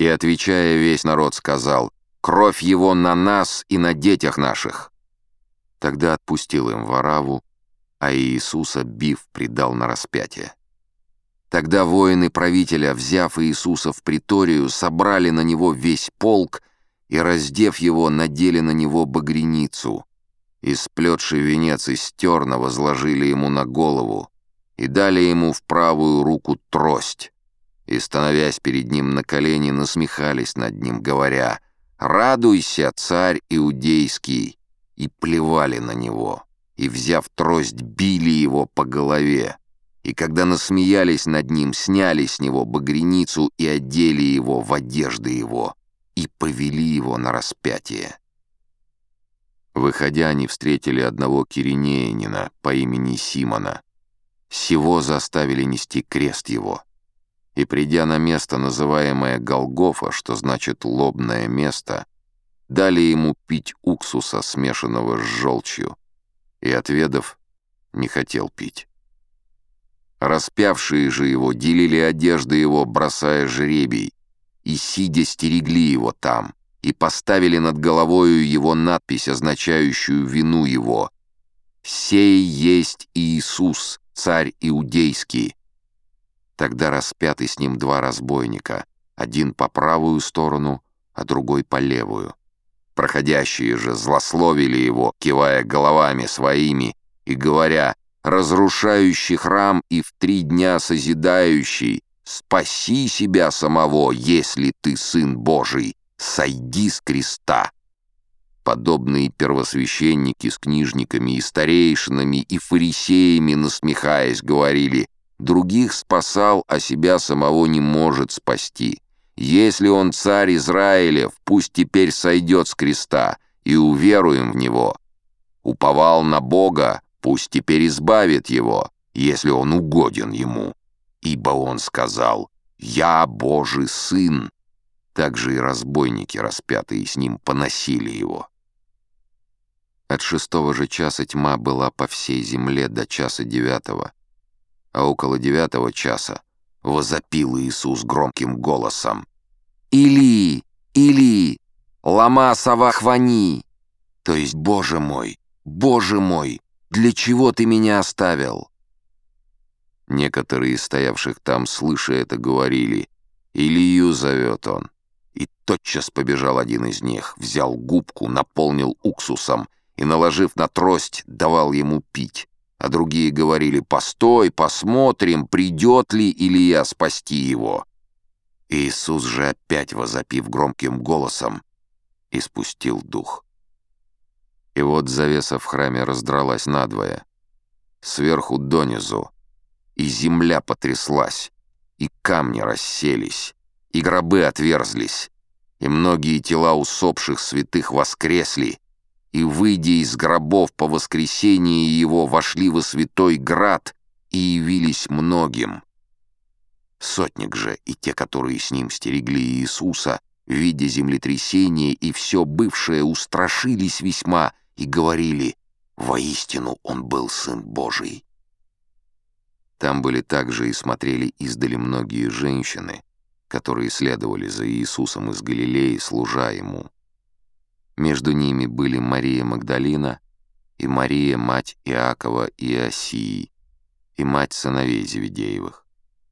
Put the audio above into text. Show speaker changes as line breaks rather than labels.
И, отвечая, весь народ сказал, «Кровь его на нас и на детях наших». Тогда отпустил им Вараву, а Иисуса, бив, предал на распятие. Тогда воины правителя, взяв Иисуса в приторию, собрали на него весь полк и, раздев его, надели на него багряницу, и, сплетший венец из терна, возложили ему на голову и дали ему в правую руку трость, и, становясь перед ним на колени, насмехались над ним, говоря «Радуйся, царь иудейский!» и плевали на него, и, взяв трость, били его по голове, и когда насмеялись над ним, сняли с него багряницу и одели его в одежды его, и повели его на распятие. Выходя, они встретили одного киринеянина по имени Симона. Сего заставили нести крест его. И придя на место, называемое Голгофа, что значит «лобное место», дали ему пить уксуса, смешанного с желчью, и, отведав, не хотел пить. Распявшие же его делили одежды его, бросая жребий, и, сидя, стерегли его там, и поставили над головою его надпись, означающую вину его. «Сей есть Иисус, царь иудейский». Тогда распяты с ним два разбойника, один по правую сторону, а другой по левую. Проходящие же злословили его, кивая головами своими и говоря разрушающий храм и в три дня созидающий, спаси себя самого, если ты сын Божий, сойди с креста. Подобные первосвященники с книжниками и старейшинами и фарисеями, насмехаясь, говорили, других спасал, а себя самого не может спасти. Если он царь Израилев, пусть теперь сойдет с креста, и уверуем в него. Уповал на Бога, Пусть теперь избавит его, если он угоден ему. Ибо он сказал «Я Божий сын». Также и разбойники, распятые с ним, поносили его. От шестого же часа тьма была по всей земле до часа девятого, а около девятого часа возопил Иисус громким голосом «Или! Или! Лама савахвани!» То есть «Боже мой! Боже мой! Для чего ты меня оставил?» Некоторые из стоявших там, слыша это, говорили, «Илью зовет он». И тотчас побежал один из них, взял губку, наполнил уксусом и, наложив на трость, давал ему пить. А другие говорили, «Постой, посмотрим, придет ли Илья спасти его». Иисус же опять, возопив громким голосом, испустил дух. И вот завеса в храме раздралась надвое, сверху донизу, и земля потряслась, и камни расселись, и гробы отверзлись, и многие тела усопших святых воскресли, и, выйдя из гробов по воскресении его, вошли во святой град и явились многим. Сотник же и те, которые с ним стерегли Иисуса, видя землетрясение и все бывшее, устрашились весьма и говорили «Воистину он был Сын Божий». Там были также и смотрели издали многие женщины, которые следовали за Иисусом из Галилеи, служа Ему. Между ними были Мария Магдалина и Мария, мать Иакова и Иосии, и мать сыновей Зеведеевых.